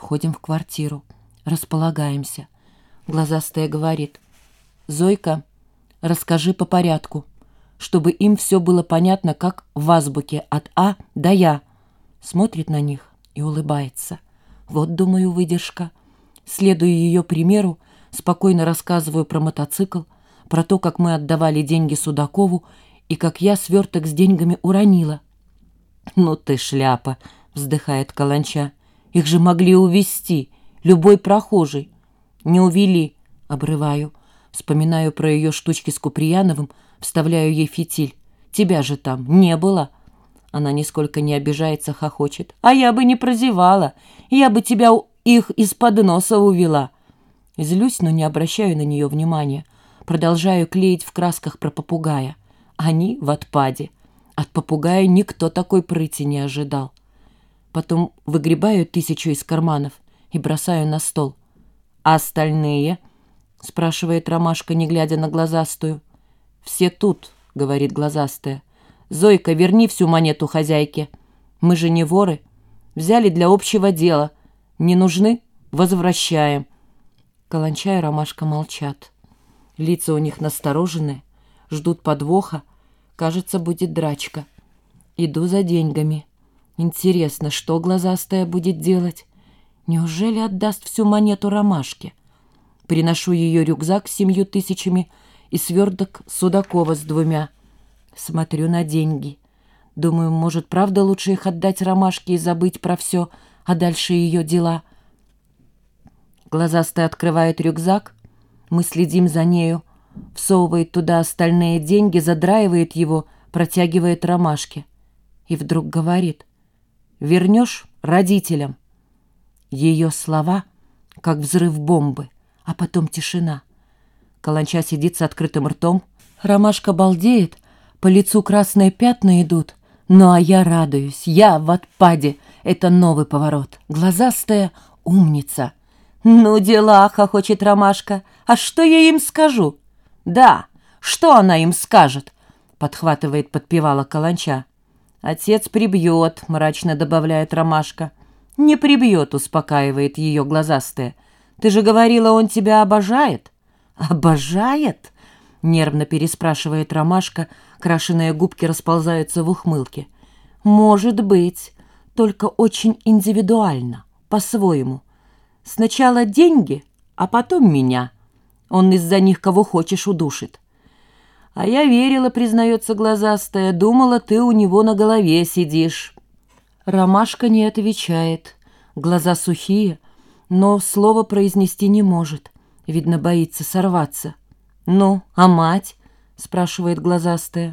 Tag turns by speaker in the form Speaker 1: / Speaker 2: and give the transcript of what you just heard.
Speaker 1: Входим в квартиру, располагаемся. Глазастая говорит, «Зойка, расскажи по порядку, чтобы им все было понятно, как в азбуке от А до Я». Смотрит на них и улыбается. Вот, думаю, выдержка. Следуя ее примеру, спокойно рассказываю про мотоцикл, про то, как мы отдавали деньги Судакову и как я сверток с деньгами уронила. «Ну ты шляпа!» — вздыхает Каланча. «Их же могли увести любой прохожий». «Не увели», — обрываю. Вспоминаю про ее штучки с Куприяновым, вставляю ей фитиль. «Тебя же там не было». Она нисколько не обижается, хохочет. «А я бы не прозевала. Я бы тебя их из-под носа увела». Злюсь, но не обращаю на нее внимания. Продолжаю клеить в красках про попугая. Они в отпаде. От попугая никто такой прыти не ожидал. Потом выгребаю тысячу из карманов и бросаю на стол. «А остальные?» — спрашивает Ромашка, не глядя на глазастую. «Все тут», — говорит глазастая. «Зойка, верни всю монету хозяйке. Мы же не воры. Взяли для общего дела. Не нужны? Возвращаем». Каланча и Ромашка молчат. Лица у них настороженные, ждут подвоха. Кажется, будет драчка. Иду за деньгами. Интересно, что глазастая будет делать? Неужели отдаст всю монету Ромашке? Приношу ее рюкзак с семью тысячами и сверток Судакова с двумя. Смотрю на деньги. Думаю, может, правда лучше их отдать Ромашке и забыть про все, а дальше ее дела — Глазастая открывает рюкзак. Мы следим за нею. Всовывает туда остальные деньги, задраивает его, протягивает ромашки. И вдруг говорит. «Вернешь родителям». Ее слова, как взрыв бомбы, а потом тишина. Каланча сидит с открытым ртом. Ромашка балдеет, по лицу красные пятна идут. Ну а я радуюсь, я в отпаде. Это новый поворот. Глазастая умница. «Ну, дела!» — хохочет Ромашка. «А что я им скажу?» «Да, что она им скажет?» — подхватывает подпевала Каланча. «Отец прибьет», — мрачно добавляет Ромашка. «Не прибьет», — успокаивает ее глазастая. «Ты же говорила, он тебя обожает». «Обожает?» — нервно переспрашивает Ромашка. Крашеные губки расползаются в ухмылке. «Может быть, только очень индивидуально, по-своему». Сначала деньги, а потом меня. Он из-за них кого хочешь удушит. А я верила, признается глазастая, думала, ты у него на голове сидишь. Ромашка не отвечает. Глаза сухие, но слово произнести не может. Видно, боится сорваться. «Ну, а мать?» — спрашивает глазастая.